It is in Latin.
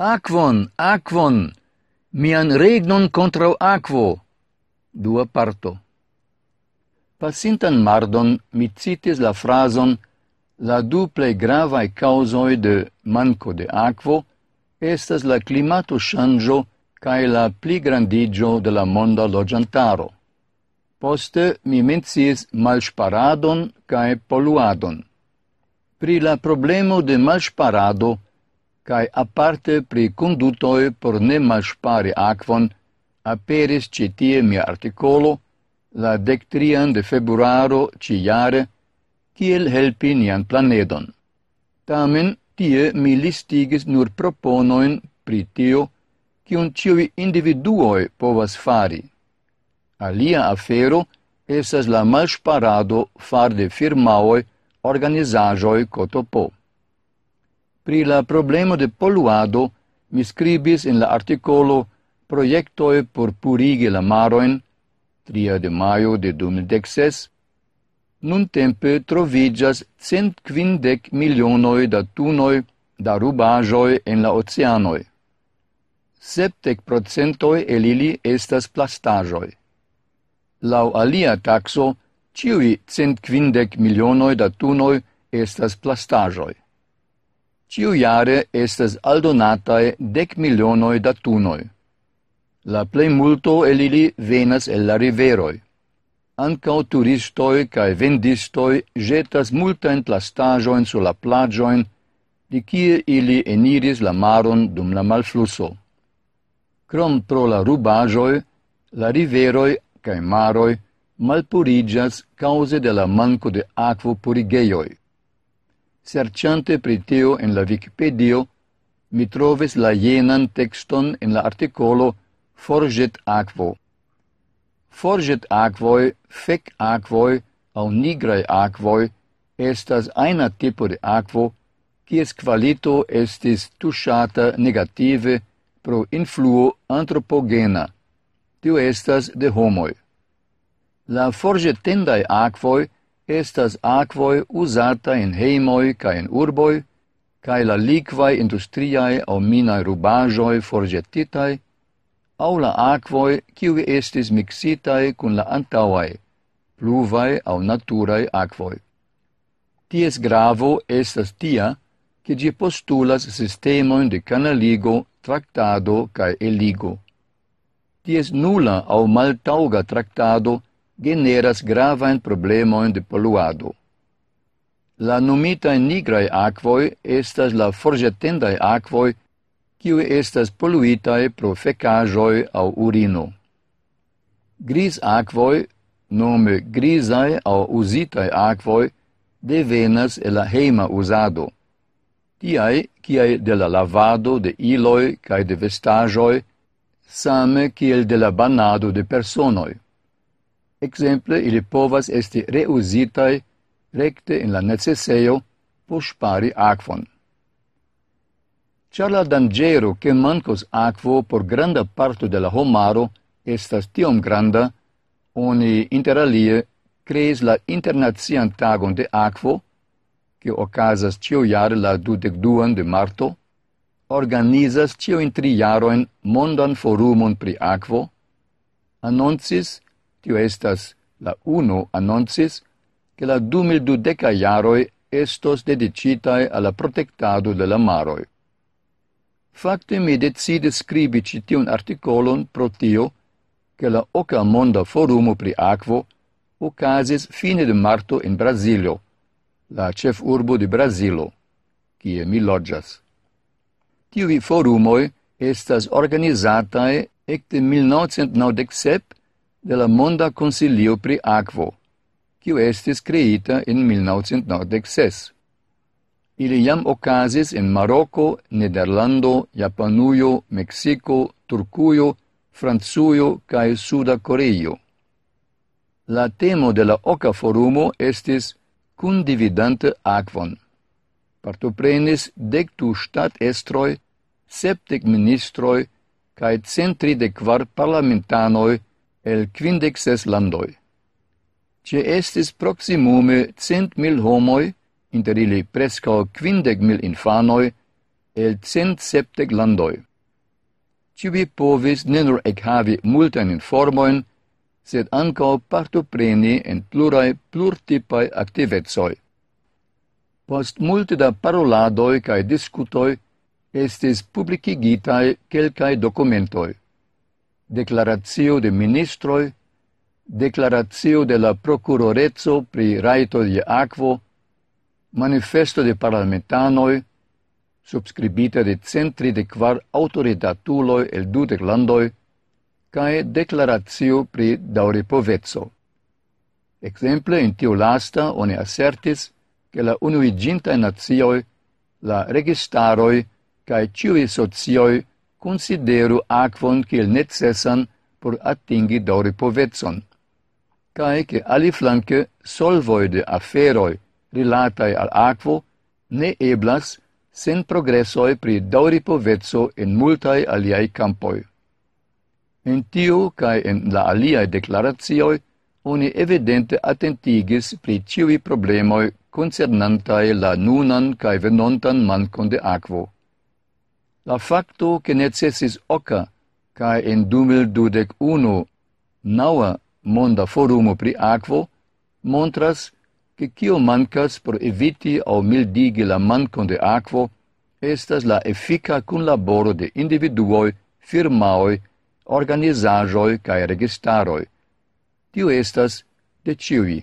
Aquon, aquon, mian regnon contra aquo. Dua parto. Passintan mardon mi citis la frason la du plei gravae causoi de manco de aquo estas la climato shangio cae la pli grandigio de la monda logiantaro. Poste mi mencies malsparadon cae poluadon. Pri la problemo de malsparado, cae aparte pri condutoi por ne malspari aquon, aperis citie mia articolo, la dectrian de februaro ciare, kiel helpi nian planedon. Tamen, tie mi listigis nur proponoin pri tio, cion ciui individuoi povas fari. Alia afero esas la malsparado far de firmaoi organizajoi cotopo. Pri la problemo de poluado mi scribis in la articolo Proiectoi por purigi la maroin, 3 de maio de 2016, nun tempe trovigas 150 milionoi da tunoi da rubajoi en la oceanoi. Septec procentoi el ili estas plastajoi. Lau alia taxo, ciui 150 milionoi da tunoi estas plastajoi. Ciu jare estas aldonatae dec milionoi da tunoi. La plei multo el ili venas el la riveroi. Ancao turistoi cae vendistoi jetas multain plastajoin su la plagioin, di cie ili eniris la maron dum la malflusso. Crom pro la rubajoi, la riveroi cae maroi malpurigias cause de la manco de aquo purigeioi. Serciante pritio en la Wikipedia, mi trovis la jenan texton en la articolo Forget aquo. Forget aquoi, fec aquoi, au nigrae aquoi, estas aina tipo de aquo, cies qualito estis tushata negative pro influo antropogena. Tio estas de homoi. La forgetendae aquoi estas aquoi usata in heimoi ca in urboi, cae la liquae industriae au minae rubajoi forgetitae, au la aquoi ciui estis mixitae cun la antauae, pluvae au naturae aquoi. Ties gravo estas tia, che gi postulas sistemoin de canaligo, tractado cae eligo. Ties nula au maltauga tractado generas gravain problemoin de poluado. La nomitae nigrae aquoi estas la forgetendae aquoi, kiu estas poluitae pro fecajoi au urino. Gris aquoi, nome grisae au usitae aquoi, devenas e la heima usado. Tiai, kiai de la lavado de iloi cae de vestajoi, same kiel de la banado de personoi. Exemple, ili povas esti reusitae recte in la necesseio por spari aquon. Ciar la dangero che mancos aquo por granda parto de la homaro estas tiom granda, oni interalie creis la internazian tagon de aquo, che ocasas cio jare la 22 de marto, organizas cio in tri jaroin mondan forumon pri aquo, annoncis tio estas la UNO annoncis che la 2012 jaroj estos dedicitae alla la de la maroi. Fakte mi decide scribi citiun articolon pro tio, che la Oca Monda Forumo pri Aquo ocasis fine de marto in Brasilio, la cef urbo de Brasilo, kie mi loggias. Tiui forumoi estas organizatae ecte 1997 de la Monda Consilio pri Aquo, kiu estis creita in 1996. Ili jam ocasis in Marocco, Nederlando, Japanujo, Mexico, Turcujo, Francujo cae Suda Coreio. La temo de la Oca Forumo estis Cundividante Aquon. Partoprenis dectu stat estroi, septec ministroi, cae centri de quar parlamentanoi el quindexes landoi. Ce estis proximume cent mil homoi, inter ili prescao quindec mil infanoi, el cent septec landoi. Cibi povis ne nur havi multan informoin, sed ancao partopreni en plurai plurtipai activezoi. Post multe da paroladoi cae discutoi, estis publicigitai quelcae documentoi declaratio de ministroi, declaratio de la procurorezzo pri raito de aquo, manifesto de parlamentanoi, subscribita de centri de quar autoritatuloi el dudec landoi, cae declaratio pri dauripovezzo. Exemple, in tiu lasta, oni assertis che la unuiginta nazioi, la registaroi, cae ciui socioi consideru aquon kiel necessan por atingi dauri povezon, cae che aliflanque solvoi de aferoi rilatai al aquo ne eblas sen progressoi pri dauri povezzo in multae aliai campoi. In tiu cae in la aliai declaratioi oni evidente attentigis pri ciui problemoi concernantae la nunan cae venontan mancon de aquo la facto che necessis oca cae in dumil dudec uno naua monda forumo pri aquo montras che cio mancas por eviti au mildigi la mancon de aquo estas la effica cunlaboro de individuoi, firmaoi, organizajoi cae registaroi. Tio estas de ciui.